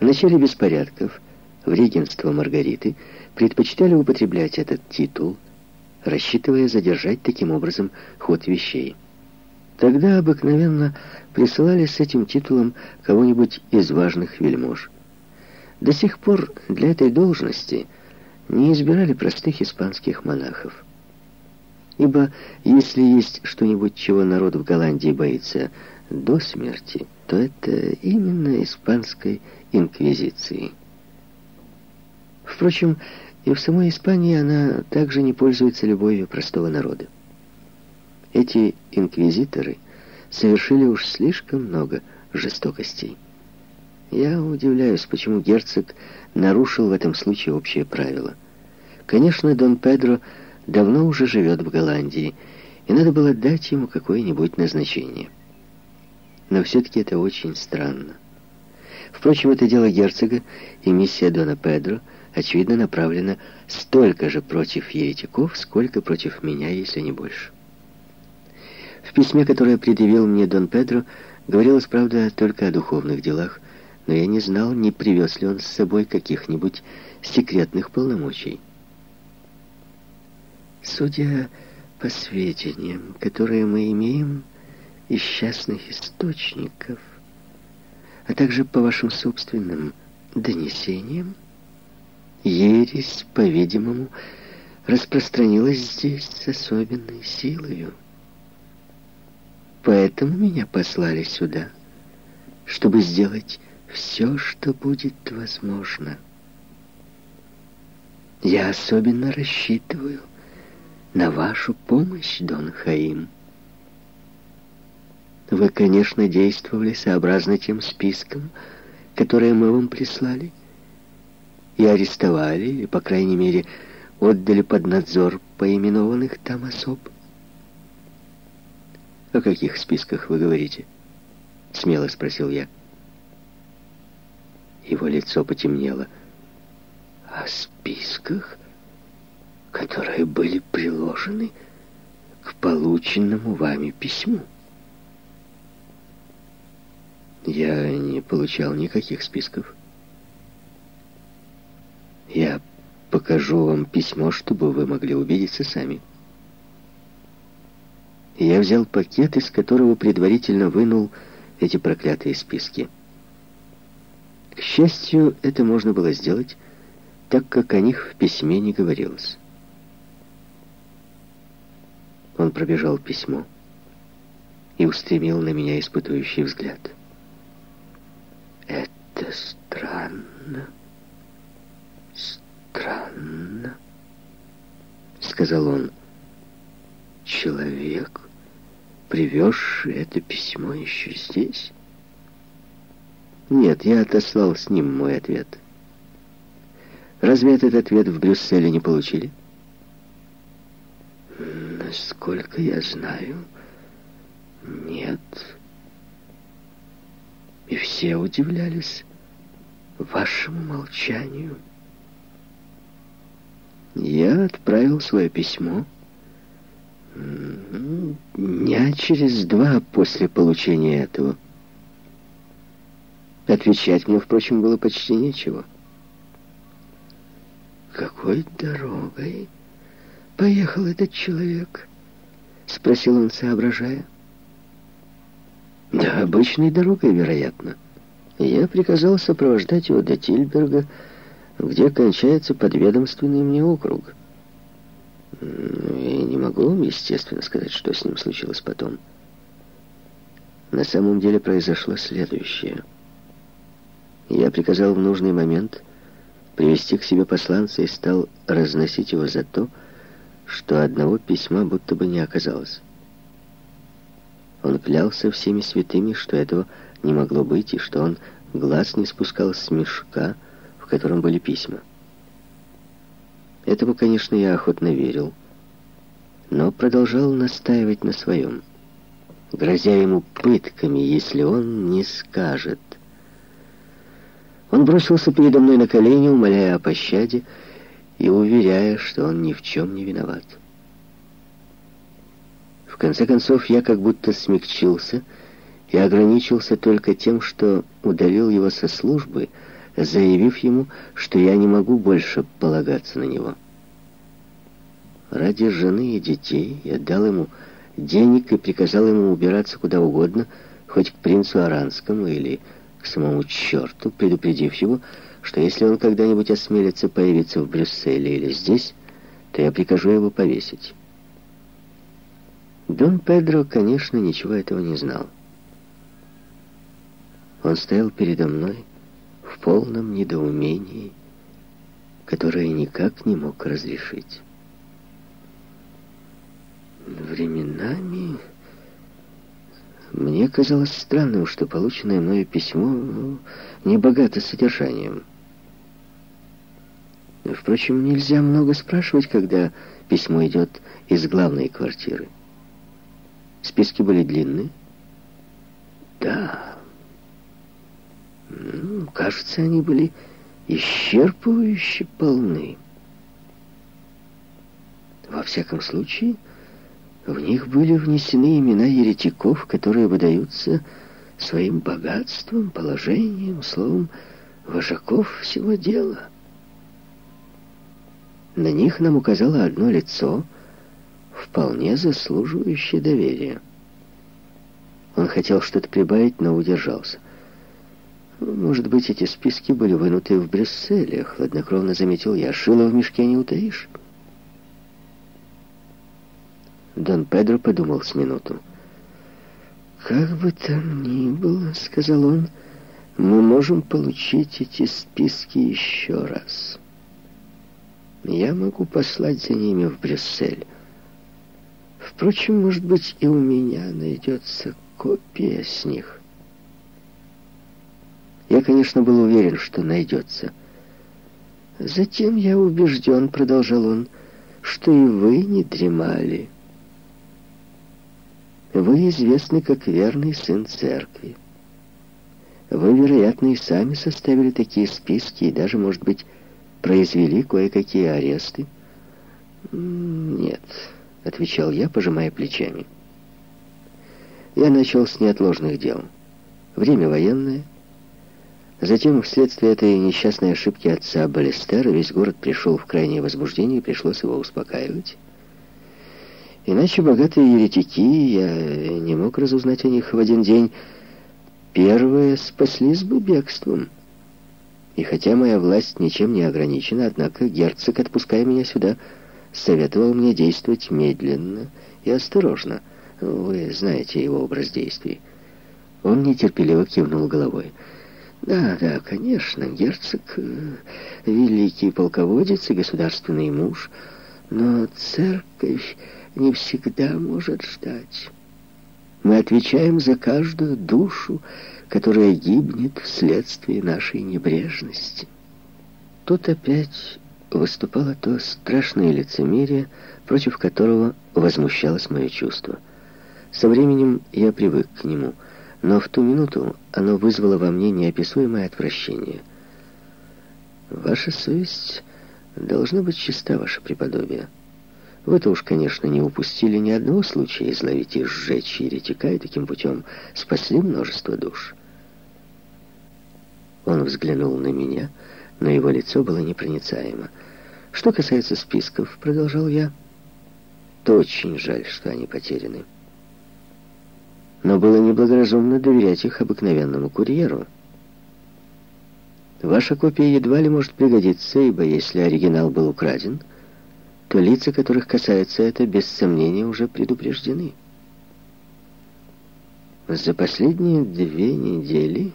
В начале беспорядков в регенство Маргариты предпочитали употреблять этот титул, рассчитывая задержать таким образом ход вещей. Тогда обыкновенно присылали с этим титулом кого-нибудь из важных вельмож. До сих пор для этой должности не избирали простых испанских монахов. Ибо если есть что-нибудь, чего народ в Голландии боится до смерти, то это именно испанской инквизиции. Впрочем, и в самой Испании она также не пользуется любовью простого народа. Эти инквизиторы совершили уж слишком много жестокостей. Я удивляюсь, почему герцог нарушил в этом случае общее правило. Конечно, Дон Педро давно уже живет в Голландии, и надо было дать ему какое-нибудь назначение. Но все-таки это очень странно. Впрочем, это дело герцога, и миссия Дона Педро, очевидно, направлена столько же против еретиков, сколько против меня, если не больше. В письме, которое предъявил мне Дон Педро, говорилось, правда, только о духовных делах, но я не знал, не привез ли он с собой каких-нибудь секретных полномочий. Судя по сведениям, которые мы имеем из частных источников, а также по вашим собственным донесениям, ересь, по-видимому, распространилась здесь с особенной силой. Поэтому меня послали сюда, чтобы сделать все, что будет возможно. Я особенно рассчитываю на вашу помощь, Дон Хаим. Вы, конечно, действовали сообразно тем спискам, которые мы вам прислали, и арестовали, или, по крайней мере, отдали под надзор поименованных там особ. «О каких списках вы говорите?» — смело спросил я. Его лицо потемнело. «О списках, которые были приложены к полученному вами письму?» Я не получал никаких списков. Я покажу вам письмо, чтобы вы могли убедиться сами. Я взял пакет, из которого предварительно вынул эти проклятые списки. К счастью, это можно было сделать, так как о них в письме не говорилось. Он пробежал письмо и устремил на меня испытующий взгляд. Это странно. Странно, сказал он. Человек, привезший это письмо еще здесь? Нет, я отослал с ним мой ответ. Разве этот ответ в Брюсселе не получили? Насколько я знаю, нет. И все удивлялись вашему молчанию. Я отправил свое письмо дня через два после получения этого. Отвечать мне, впрочем, было почти нечего. «Какой дорогой поехал этот человек?» — спросил он, соображая. Да, обычной дорогой, вероятно. Я приказал сопровождать его до Тильберга, где кончается подведомственный мне округ. И не могу вам, естественно, сказать, что с ним случилось потом. На самом деле произошло следующее. Я приказал в нужный момент привести к себе посланца и стал разносить его за то, что одного письма будто бы не оказалось. Он клялся всеми святыми, что этого не могло быть, и что он глаз не спускал с мешка, в котором были письма. Этому, конечно, я охотно верил, но продолжал настаивать на своем, грозя ему пытками, если он не скажет. Он бросился передо мной на колени, умоляя о пощаде и уверяя, что он ни в чем не виноват. В конце концов, я как будто смягчился и ограничился только тем, что удалил его со службы заявив ему, что я не могу больше полагаться на него. Ради жены и детей я дал ему денег и приказал ему убираться куда угодно, хоть к принцу Аранскому или к самому черту, предупредив его, что если он когда-нибудь осмелится появиться в Брюсселе или здесь, то я прикажу его повесить. Дон Педро, конечно, ничего этого не знал. Он стоял передо мной в полном недоумении, которое никак не мог разрешить. Временами мне казалось странным, что полученное мною письмо ну, не богато содержанием. Впрочем, нельзя много спрашивать, когда письмо идет из главной квартиры. Списки были длинны. Да. Ну, кажется, они были исчерпывающе полны. Во всяком случае, в них были внесены имена еретиков, которые выдаются своим богатством, положением, словом, вожаков всего дела. На них нам указало одно лицо, вполне заслуживающее доверия. Он хотел что-то прибавить, но удержался. Может быть, эти списки были вынуты в Брюсселе, хладнокровно заметил я. Шило в мешке не утаишь. Дон Педро подумал с минуту. «Как бы там ни было, — сказал он, — мы можем получить эти списки еще раз. Я могу послать за ними в Брюссель. Впрочем, может быть, и у меня найдется копия с них. Я, конечно, был уверен, что найдется. Затем я убежден, — продолжал он, — что и вы не дремали». Вы известны как верный сын церкви. Вы, вероятно, и сами составили такие списки и даже, может быть, произвели кое-какие аресты. «Нет», — отвечал я, пожимая плечами. Я начал с неотложных дел. Время военное. Затем, вследствие этой несчастной ошибки отца Балестера, весь город пришел в крайнее возбуждение, и пришлось его успокаивать. Иначе богатые еретики, я не мог разузнать о них в один день, первые спаслись бы бегством. И хотя моя власть ничем не ограничена, однако герцог, отпуская меня сюда, советовал мне действовать медленно и осторожно. Вы знаете его образ действий. Он нетерпеливо кивнул головой. Да, да, конечно, герцог э, — великий полководец и государственный муж, но церковь не всегда может ждать. Мы отвечаем за каждую душу, которая гибнет вследствие нашей небрежности. Тут опять выступало то страшное лицемерие, против которого возмущалось мое чувство. Со временем я привык к нему, но в ту минуту оно вызвало во мне неописуемое отвращение. Ваша совесть должна быть чиста, ваше преподобие. Вы-то уж, конечно, не упустили ни одного случая изловить и сжечь еретика, и таким путем спасли множество душ. Он взглянул на меня, но его лицо было непроницаемо. Что касается списков, продолжал я, то очень жаль, что они потеряны. Но было неблагоразумно доверять их обыкновенному курьеру. Ваша копия едва ли может пригодиться, ибо если оригинал был украден, то лица, которых касается это, без сомнения уже предупреждены. За последние две недели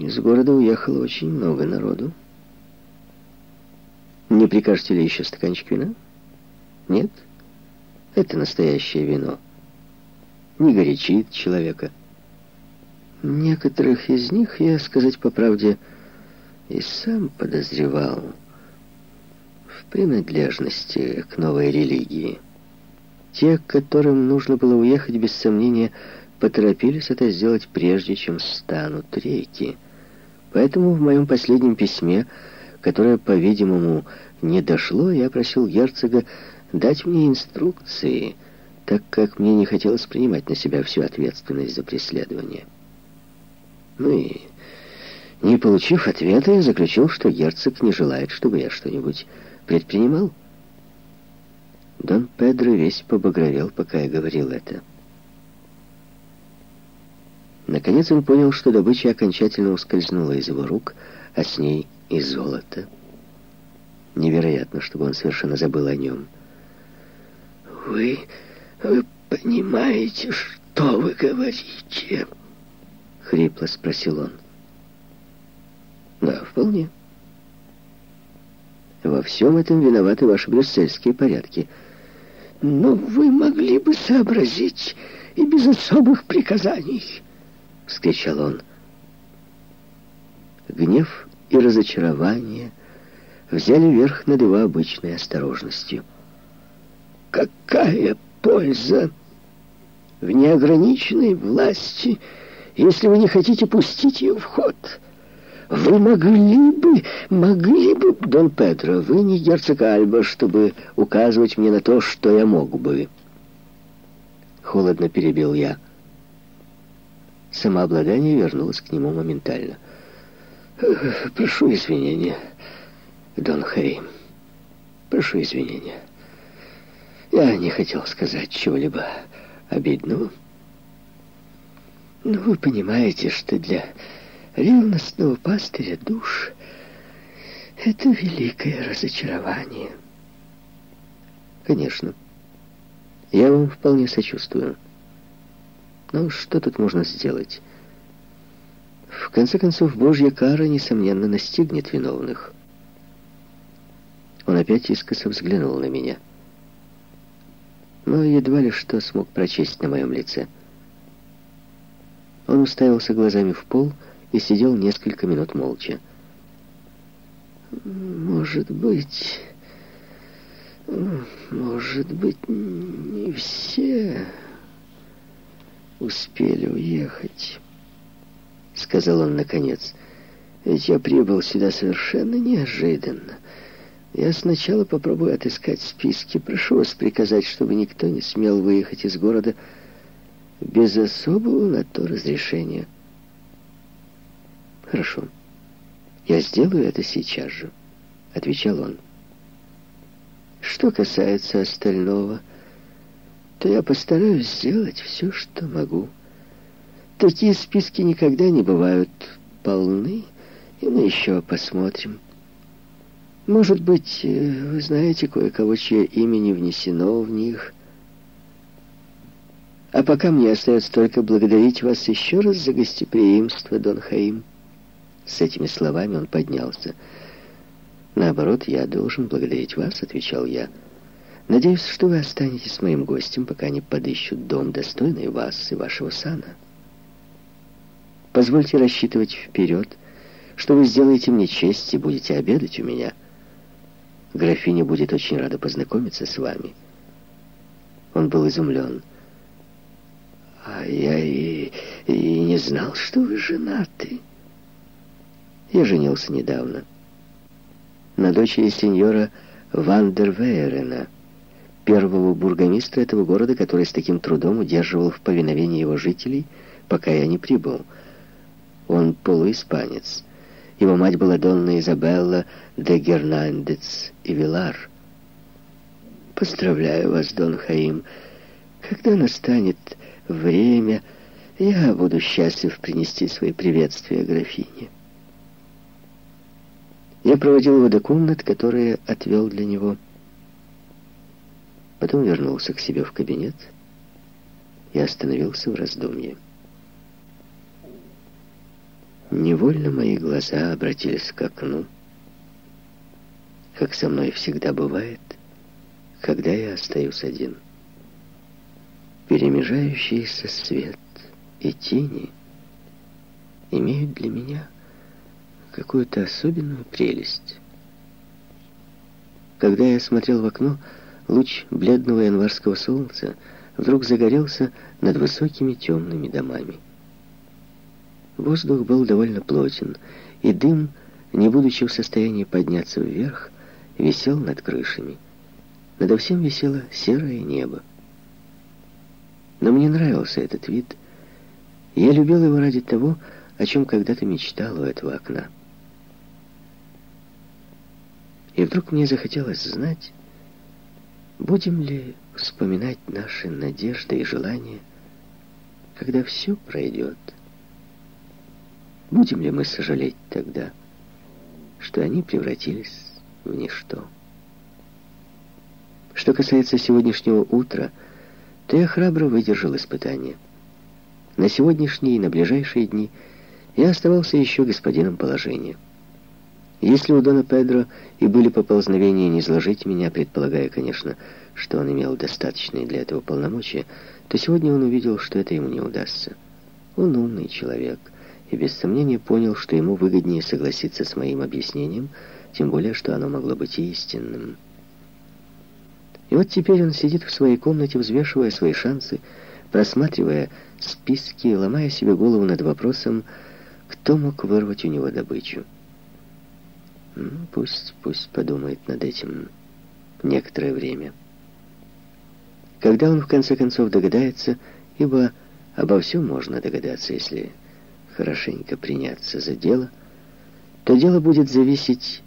из города уехало очень много народу. Не прикажете ли еще стаканчик вина? Нет? Это настоящее вино. Не горячит человека. Некоторых из них, я, сказать по правде, и сам подозревал принадлежности к новой религии. Те, которым нужно было уехать, без сомнения, поторопились это сделать прежде, чем станут реки. Поэтому в моем последнем письме, которое, по-видимому, не дошло, я просил герцога дать мне инструкции, так как мне не хотелось принимать на себя всю ответственность за преследование. Ну и Не получив ответа, я заключил, что герцог не желает, чтобы я что-нибудь предпринимал. Дон Педро весь побагровел, пока я говорил это. Наконец он понял, что добыча окончательно ускользнула из его рук, а с ней и золото. Невероятно, чтобы он совершенно забыл о нем. «Вы... вы понимаете, что вы говорите?» — хрипло спросил он. «Да, вполне. Во всем этом виноваты ваши брюссельские порядки. Но вы могли бы сообразить и без особых приказаний!» — вскричал он. Гнев и разочарование взяли верх над его обычной осторожностью. «Какая польза в неограниченной власти, если вы не хотите пустить ее в ход?» Вы могли бы, могли бы, Дон Педро, вы не герцог Альба, чтобы указывать мне на то, что я мог бы. Холодно перебил я. Самообладание вернулось к нему моментально. Прошу извинения, Дон Хей. Прошу извинения. Я не хотел сказать чего-либо обидного. Но вы понимаете, что для ревностного пастыря душ — это великое разочарование. Конечно. Я вам вполне сочувствую. Но что тут можно сделать? В конце концов, Божья кара, несомненно, настигнет виновных. Он опять искоса взглянул на меня. Но едва ли что смог прочесть на моем лице. Он уставился глазами в пол и сидел несколько минут молча. «Может быть, может быть, не все успели уехать», — сказал он наконец. «Ведь я прибыл сюда совершенно неожиданно. Я сначала попробую отыскать списки. Прошу вас приказать, чтобы никто не смел выехать из города без особого на то разрешения». «Хорошо. Я сделаю это сейчас же», — отвечал он. «Что касается остального, то я постараюсь сделать все, что могу. Такие списки никогда не бывают полны, и мы еще посмотрим. Может быть, э, вы знаете кое-кого, чье имя не внесено в них». А пока мне остается только благодарить вас еще раз за гостеприимство, Дон Хаим. С этими словами он поднялся. «Наоборот, я должен благодарить вас», — отвечал я. «Надеюсь, что вы останетесь моим гостем, пока не подыщут дом, достойный вас и вашего сана. Позвольте рассчитывать вперед, что вы сделаете мне честь и будете обедать у меня. Графиня будет очень рада познакомиться с вами». Он был изумлен. «А я и, и не знал, что вы женаты». Я женился недавно. На дочери сеньора Вандервейрена, первого бургомистра этого города, который с таким трудом удерживал в повиновении его жителей, пока я не прибыл. Он полуиспанец. Его мать была Донна Изабелла де Гернандец и Вилар. Поздравляю вас, Дон Хаим. Когда настанет время, я буду счастлив принести свои приветствия графине. Я проводил его до комнат, которые отвел для него. Потом вернулся к себе в кабинет и остановился в раздумье. Невольно мои глаза обратились к окну, как со мной всегда бывает, когда я остаюсь один. Перемежающийся свет и тени имеют для меня какую-то особенную прелесть. Когда я смотрел в окно, луч бледного январского солнца вдруг загорелся над высокими темными домами. Воздух был довольно плотен, и дым, не будучи в состоянии подняться вверх, висел над крышами. Надо всем висело серое небо. Но мне нравился этот вид. Я любил его ради того, о чем когда-то мечтал у этого окна. И вдруг мне захотелось знать, будем ли вспоминать наши надежды и желания, когда все пройдет. Будем ли мы сожалеть тогда, что они превратились в ничто? Что касается сегодняшнего утра, то я храбро выдержал испытание. На сегодняшние и на ближайшие дни я оставался еще господином положения. Если у Дона Педро и были поползновения не изложить меня, предполагая, конечно, что он имел достаточные для этого полномочия, то сегодня он увидел, что это ему не удастся. Он умный человек и без сомнения понял, что ему выгоднее согласиться с моим объяснением, тем более, что оно могло быть истинным. И вот теперь он сидит в своей комнате, взвешивая свои шансы, просматривая списки, ломая себе голову над вопросом, кто мог вырвать у него добычу. Ну, пусть, пусть подумает над этим некоторое время. Когда он в конце концов догадается, ибо обо всем можно догадаться, если хорошенько приняться за дело, то дело будет зависеть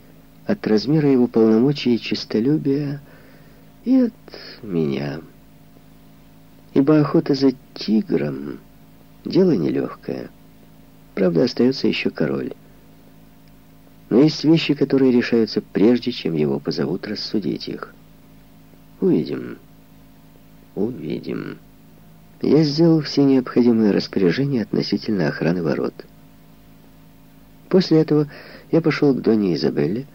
от размера его полномочий и честолюбия и от меня. Ибо охота за тигром — дело нелегкое. Правда, остается еще король. Но есть вещи, которые решаются прежде, чем его позовут рассудить их. Увидим. Увидим. Я сделал все необходимые распоряжения относительно охраны ворот. После этого я пошел к Доне Изабелле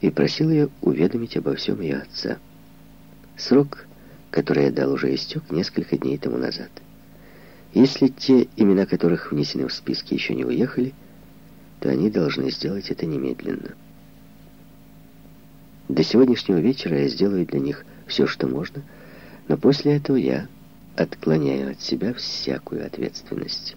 и просил ее уведомить обо всем ее отца. Срок, который я дал, уже истек несколько дней тому назад. Если те, имена которых внесены в списки, еще не уехали, то они должны сделать это немедленно. До сегодняшнего вечера я сделаю для них все, что можно, но после этого я отклоняю от себя всякую ответственность.